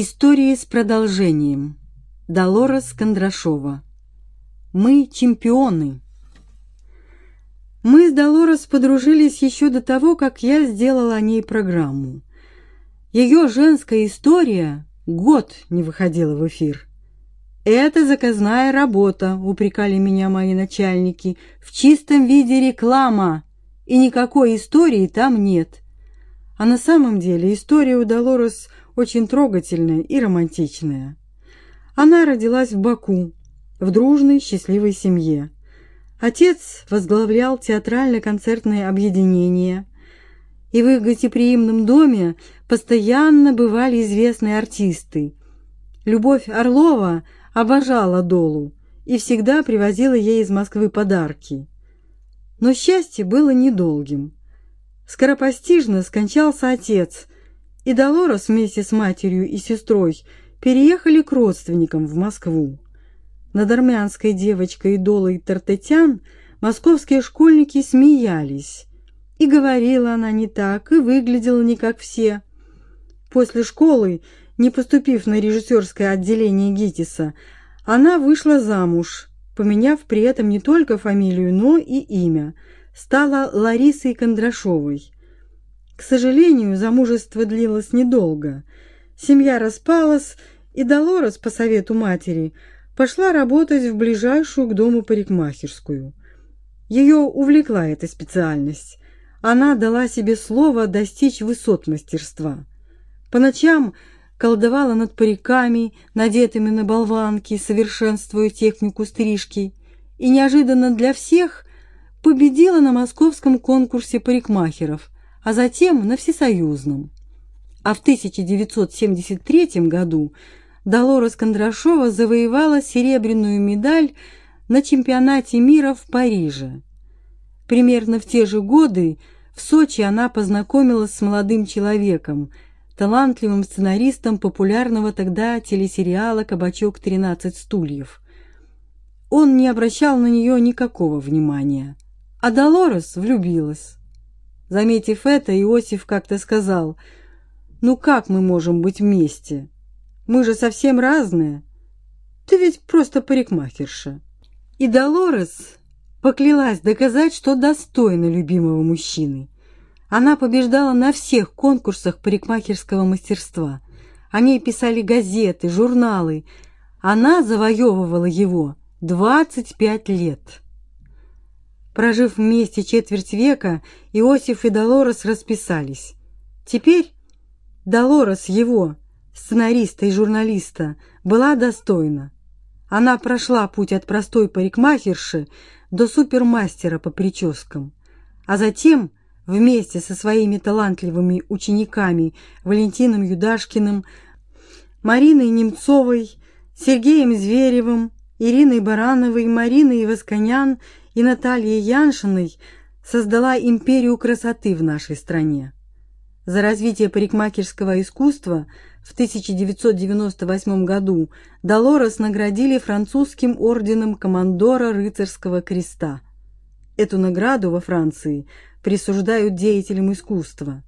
Истории с продолжением. Долорес Кондрашова. Мы чемпионы. Мы с Долорес подружились еще до того, как я сделала о ней программу. Ее женская история год не выходила в эфир. «Это заказная работа», — упрекали меня мои начальники, — «в чистом виде реклама, и никакой истории там нет». А на самом деле история у Долорес очень трогательная и романтичная. Она родилась в Баку, в дружной, счастливой семье. Отец возглавлял театрально-концертное объединение, и в их гостеприимном доме постоянно бывали известные артисты. Любовь Орлова обожала Долу и всегда привозила ей из Москвы подарки. Но счастье было недолгим. Скоропостижно скончался отец, и Долорес вместе с матерью и сестрой переехали к родственникам в Москву. Над армянской девочкой Долой Тартетян московские школьники смеялись. И говорила она не так, и выглядела не как все. После школы, не поступив на режиссерское отделение ГИТИСа, она вышла замуж, поменяв при этом не только фамилию, но и имя. Стала Ларисой Кондрашовой. К сожалению, замужество длилось недолго. Семья распалась, и Долорес, по совету матери, пошла работать в ближайшую к дому парикмахерскую. Ее увлекла эта специальность. Она дала себе слово достичь высот мастерства. По ночам колдовала над париками, надетыми на болванки, совершенствуя технику стрижки, и неожиданно для всех победила на московском конкурсе парикмахеров – а затем на всесоюзном. А в 1973 году Долорес Кондрашова завоевала серебряную медаль на чемпионате мира в Париже. Примерно в те же годы в Сочи она познакомилась с молодым человеком, талантливым сценаристом популярного тогда телесериала «Кабачок 13 стульев». Он не обращал на нее никакого внимания, а Долорес влюбилась. Заметив это, Иосиф как-то сказал, «Ну как мы можем быть вместе? Мы же совсем разные. Ты ведь просто парикмахерша». И Долорес поклялась доказать, что достойна любимого мужчины. Она побеждала на всех конкурсах парикмахерского мастерства. О ней писали газеты, журналы. Она завоевывала его 25 лет. Прожив вместе четверть века, Иосиф и Долорес расписались. Теперь Долорес его, сценариста и журналиста, была достойна. Она прошла путь от простой парикмахерши до супермастера по прическам, а затем вместе со своими талантливыми учениками Валентином Юдашкиным, Мариной Немцовой, Сергеем Зверевым, Ириной Барановой, Мариной Восконян и Натальей Яншиной создала империю красоты в нашей стране. За развитие парикмахерского искусства в 1998 году Долорес наградили французским орденом командора рыцарского креста. Эту награду во Франции присуждают деятелям искусства.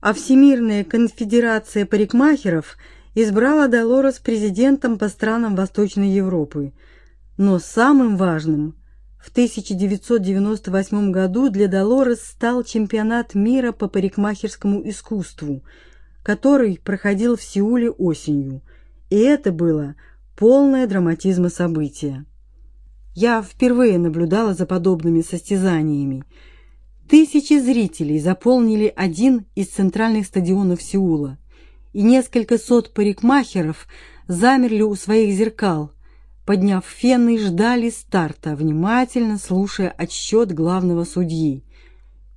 А Всемирная конфедерация парикмахеров избрала Долорес президентом по странам Восточной Европы. Но самым важным – в 1998 году для Долорес стал чемпионат мира по парикмахерскому искусству, который проходил в Сеуле осенью, и это было полное драматизма события. Я впервые наблюдала за подобными состязаниями. Тысячи зрителей заполнили один из центральных стадионов Сеула, и несколько сот парикмахеров замерли у своих зеркал, подняв фены, ждали старта, внимательно слушая отсчет главного судьи.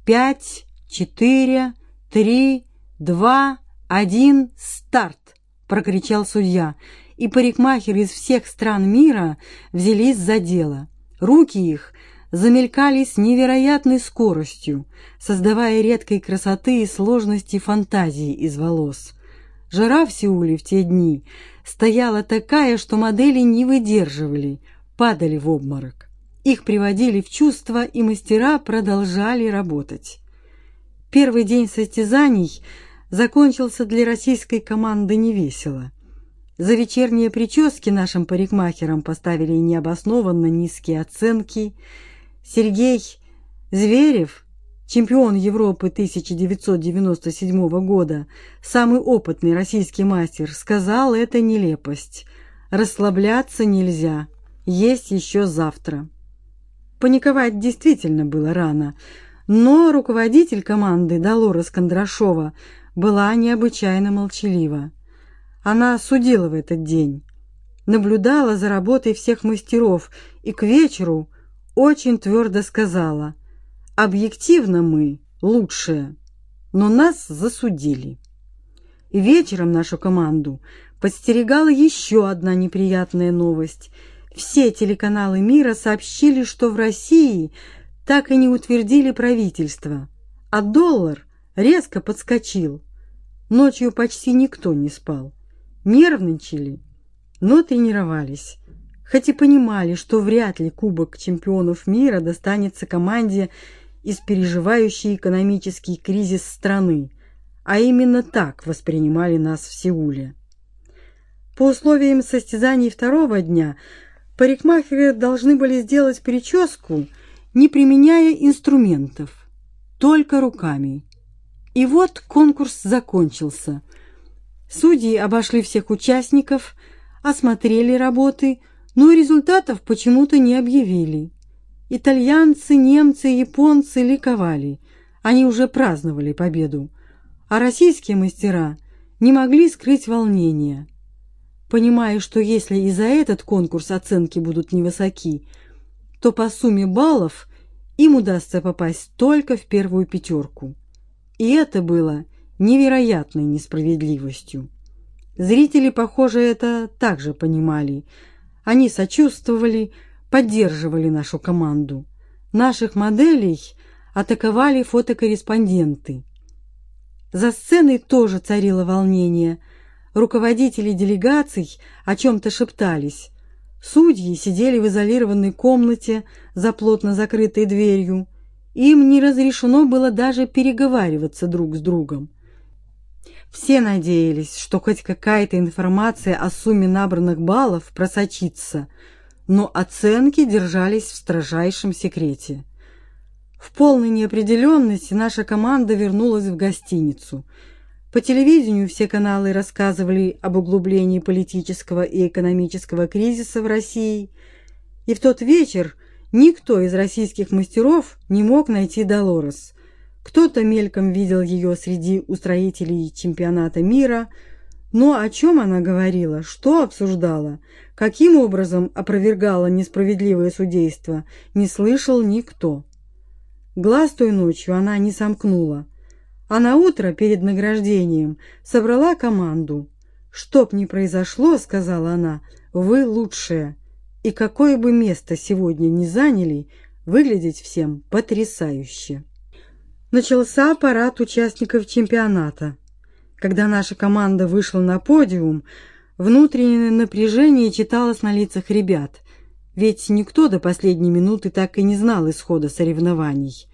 «Пять, четыре, три, два, один, старт!» — прокричал судья, и парикмахеры из всех стран мира взялись за дело. Руки их замелькали с невероятной скоростью, создавая редкой красоты и сложности фантазии из волос. Жара в Сеуле в те дни стояла такая, что модели не выдерживали, падали в обморок. Их приводили в чувство, и мастера продолжали работать. Первый день состязаний закончился для российской команды невесело. За вечерние прически нашим парикмахерам поставили необоснованно низкие оценки. Сергей Зверев, чемпион Европы 1997 года, самый опытный российский мастер, сказал это нелепость. Расслабляться нельзя, есть еще завтра. Паниковать действительно было рано, но руководитель команды Долорес Кондрашова была необычайно молчалива. Она судила в этот день, наблюдала за работой всех мастеров и к вечеру очень твердо сказала: "Объективно мы лучшие, но нас засудили". И вечером нашу команду подстерегала еще одна неприятная новость. Все телеканалы мира сообщили, что в России так и не утвердили правительство, а доллар резко подскочил. Ночью почти никто не спал нервничали, но тренировались, хоть и понимали, что вряд ли Кубок чемпионов мира достанется команде из переживающей экономический кризис страны, а именно так воспринимали нас в Сеуле. По условиям состязаний второго дня парикмахеры должны были сделать прическу, не применяя инструментов, только руками. И вот конкурс закончился. Судьи обошли всех участников, осмотрели работы, но результатов почему-то не объявили. Итальянцы, немцы, японцы ликовали. Они уже праздновали победу. А российские мастера не могли скрыть волнения. Понимая, что если и за этот конкурс оценки будут невысоки, то по сумме баллов им удастся попасть только в первую пятерку. И это было невероятной несправедливостью. Зрители, похоже, это также понимали. Они сочувствовали, поддерживали нашу команду. Наших моделей атаковали фотокорреспонденты. За сценой тоже царило волнение. Руководители делегаций о чем то шептались. Судьи сидели в изолированной комнате за плотно закрытой дверью. Им не разрешено было даже переговариваться друг с другом. Все надеялись, что хоть какая-то информация о сумме набранных баллов просочится, но оценки держались в строжайшем секрете. В полной неопределенности наша команда вернулась в гостиницу. По телевидению все каналы рассказывали об углублении политического и экономического кризиса в России, и в тот вечер никто из российских мастеров не мог найти Долорес – кто-то мельком видел ее среди устроителей чемпионата мира, но о чем она говорила, что обсуждала, каким образом опровергала несправедливое судейство, не слышал никто. Глаз той ночью она не сомкнула, а на утро перед награждением собрала команду. Чтоб ни произошло, сказала она, вы лучшие, и какое бы место сегодня ни заняли, выглядеть всем потрясающе. Начался парад участников чемпионата. Когда наша команда вышла на подиум, внутреннее напряжение читалось на лицах ребят, ведь никто до последней минуты так и не знал исхода соревнований.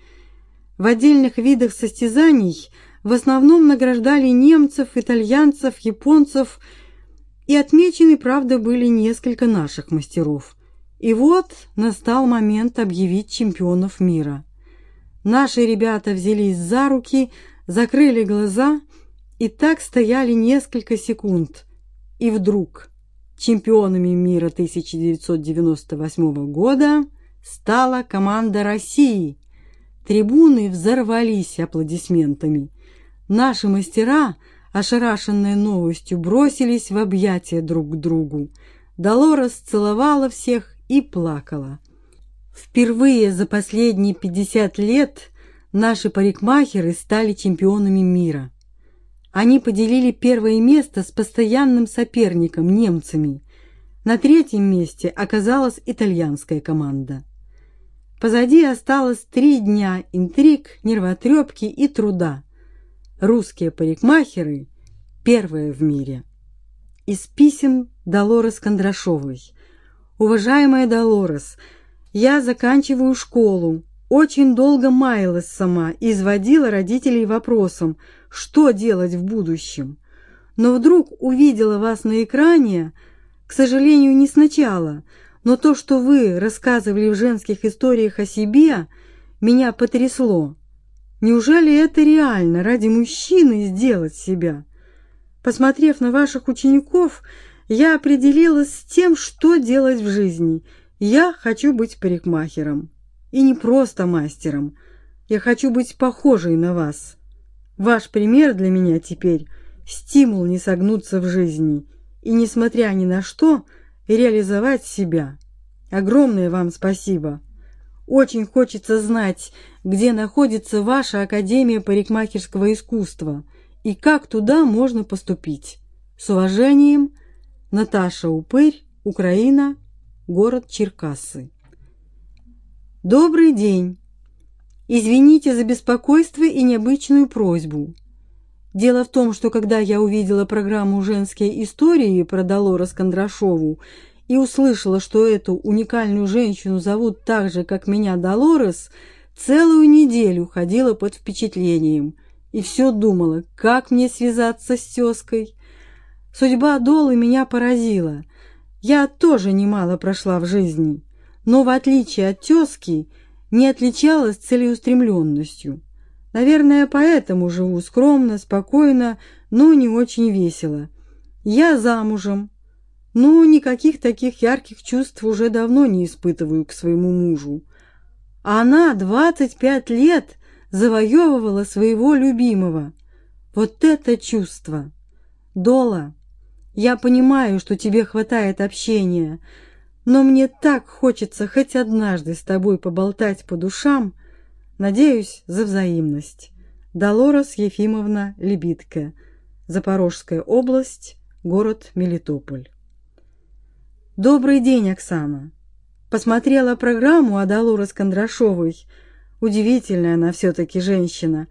В отдельных видах состязаний в основном награждали немцев, итальянцев, японцев, и отмечены, правда, были несколько наших мастеров. И вот настал момент объявить чемпионов мира. Наши ребята взялись за руки, закрыли глаза и так стояли несколько секунд. И вдруг чемпионами мира 1998 года стала команда России. Трибуны взорвались аплодисментами. Наши мастера, ошарашенные новостью, бросились в объятия друг к другу. Долорес целовала всех и плакала. Впервые за последние 50 лет наши парикмахеры стали чемпионами мира. Они поделили первое место с постоянным соперником немцами. На третьем месте оказалась итальянская команда. Позади осталось три дня интриг, нервотрепки и труда. Русские парикмахеры первые в мире. Из писем Долорес Кондрашовой. Уважаемая Долорес, я заканчиваю школу. Очень долго маялась сама и изводила родителей вопросом, что делать в будущем. Но вдруг увидела вас на экране, к сожалению, не сначала, но то, что вы рассказывали в женских историях о себе, меня потрясло. Неужели это реально ради мужчины сделать себя? Посмотрев на ваших учеников, я определилась с тем, что делать в жизни. Я хочу быть парикмахером. И не просто мастером. Я хочу быть похожей на вас. Ваш пример для меня теперь стимул не согнуться в жизни и, несмотря ни на что, реализовать себя. Огромное вам спасибо. Очень хочется знать, где находится ваша Академия парикмахерского искусства и как туда можно поступить. С уважением, Наташа Упырь, Украина, город Черкассы. Добрый день. Извините за беспокойство и необычную просьбу. Дело в том, что когда я увидела программу «Женские истории» про Долорес Кондрашову и услышала, что эту уникальную женщину зовут так же, как меня Долорес, целую неделю ходила под впечатлением и все думала, как мне связаться с тезкой. Судьба Долы меня поразила. Я тоже немало прошла в жизни, но в отличие от тезки не отличалась целеустремленностью. Наверное, поэтому живу скромно, спокойно, но не очень весело. Я замужем, но никаких таких ярких чувств уже давно не испытываю к своему мужу. Она двадцать пять лет завоевывала своего любимого. Вот это чувство! Дола, я понимаю, что тебе хватает общения, но мне так хочется хоть однажды с тобой поболтать по душам. Надеюсь, за взаимность. Долорес Ефимовна Лебидка, Запорожская область, город Мелитополь. Добрый день, Оксана. Посмотрела программу о Долорес Кондрашовой. Удивительная она все-таки женщина.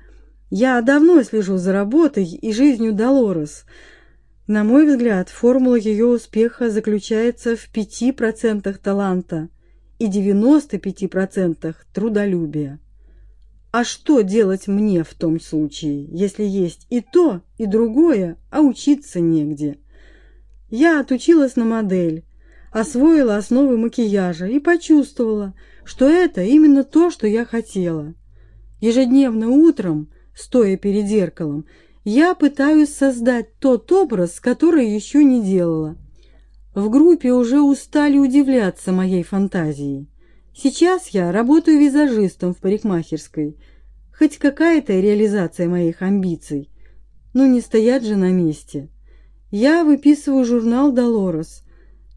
Я давно слежу за работой и жизнью Долорес. На мой взгляд, формула ее успеха заключается в 5% таланта и 95% трудолюбия. А что делать мне в том случае, если есть и то, и другое, а учиться негде? Я отучилась на модель, освоила основы макияжа и почувствовала, что это именно то, что я хотела. Ежедневно утром, стоя перед зеркалом, я пытаюсь создать тот образ, который еще не делала. В группе уже устали удивляться моей фантазией. Сейчас я работаю визажистом в парикмахерской. Хоть какая-то реализация моих амбиций. Но не стоять же на месте. Я выписываю журнал «Долорес»,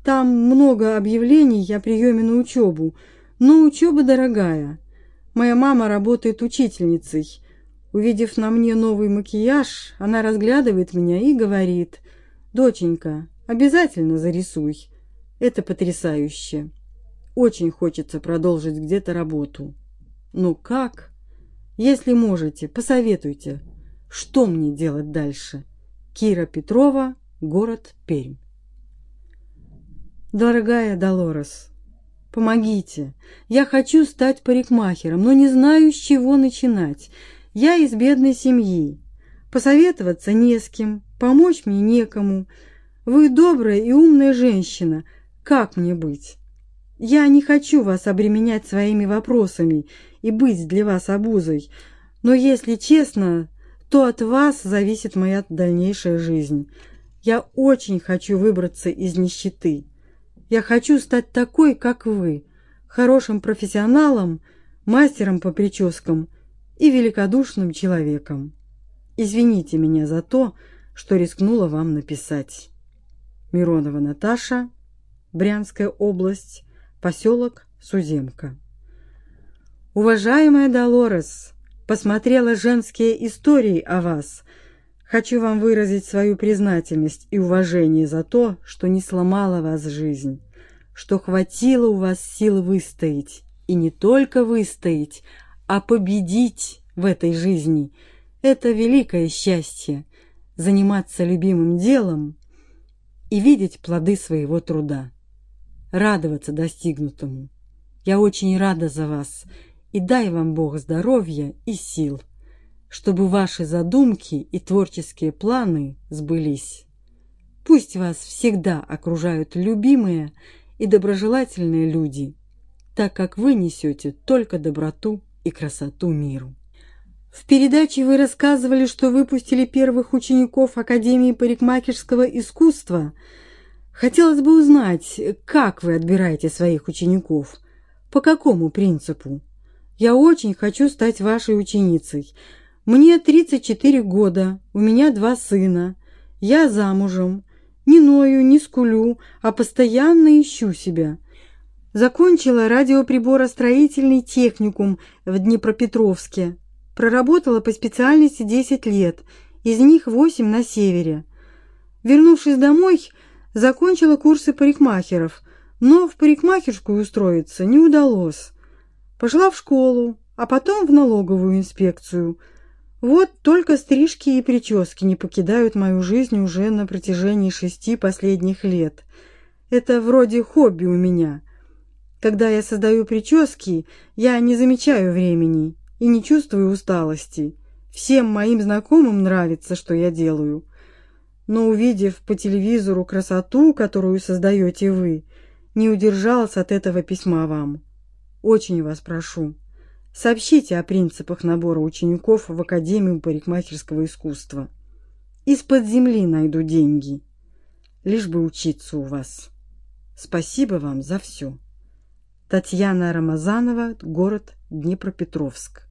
там много объявлений о приеме на учебу, но учеба дорогая. Моя мама работает учительницей. Увидев на мне новый макияж, она разглядывает меня и говорит, «Доченька, обязательно зарисуй. Это потрясающе. Очень хочется продолжить где-то работу. Но как? Если можете, посоветуйте, что мне делать дальше?» Кира Петрова, город Пермь. Дорогая Долорес, помогите. Я хочу стать парикмахером, но не знаю, с чего начинать. Я из бедной семьи. Посоветоваться не с кем, помочь мне некому. Вы добрая и умная женщина. Как мне быть? Я не хочу вас обременять своими вопросами и быть для вас обузой, но если честно, то от вас зависит моя дальнейшая жизнь. Я очень хочу выбраться из нищеты. Я хочу стать такой, как вы, хорошим профессионалом, мастером по прическам и великодушным человеком. Извините меня за то, что рискнула вам написать. Миронова Наташа, Брянская область, поселок Суземка. Уважаемая Долорес, посмотрела женские истории о вас – Хочу вам выразить свою признательность и уважение за то, что не сломала вас жизнь, что хватило у вас сил выстоять, и не только выстоять, а победить в этой жизни. Это великое счастье – заниматься любимым делом и видеть плоды своего труда, радоваться достигнутому. Я очень рада за вас, и дай вам Бог здоровья и сил. чтобы ваши задумки и творческие планы сбылись. Пусть вас всегда окружают любимые и доброжелательные люди, так как вы несете только доброту и красоту миру. В передаче вы рассказывали, что выпустили первых учеников Академии парикмахерского искусства. Хотелось бы узнать, как вы отбираете своих учеников, по какому принципу. Я очень хочу стать вашей ученицей. Мне 34 года, у меня два сына. Я замужем. Не ною, не скулю, а постоянно ищу себя. Закончила радиоприборостроительный техникум в Днепропетровске. Проработала по специальности 10 лет, из них 8 на севере. Вернувшись домой, закончила курсы парикмахеров, но в парикмахерскую устроиться не удалось. Пошла в школу, а потом в налоговую инспекцию. Вот только стрижки и прически не покидают мою жизнь уже на протяжении шести последних лет. Это вроде хобби у меня. Когда я создаю прически, я не замечаю времени и не чувствую усталости. Всем моим знакомым нравится, что я делаю. Но увидев по телевизору красоту, которую создаете вы, не удержалась от этого письма вам. Очень вас прошу, сообщите о принципах набора учеников в Академию парикмахерского искусства. Из-под земли найду деньги, лишь бы учиться у вас. Спасибо вам за все. Татьяна Рамазанова, город Днепропетровск.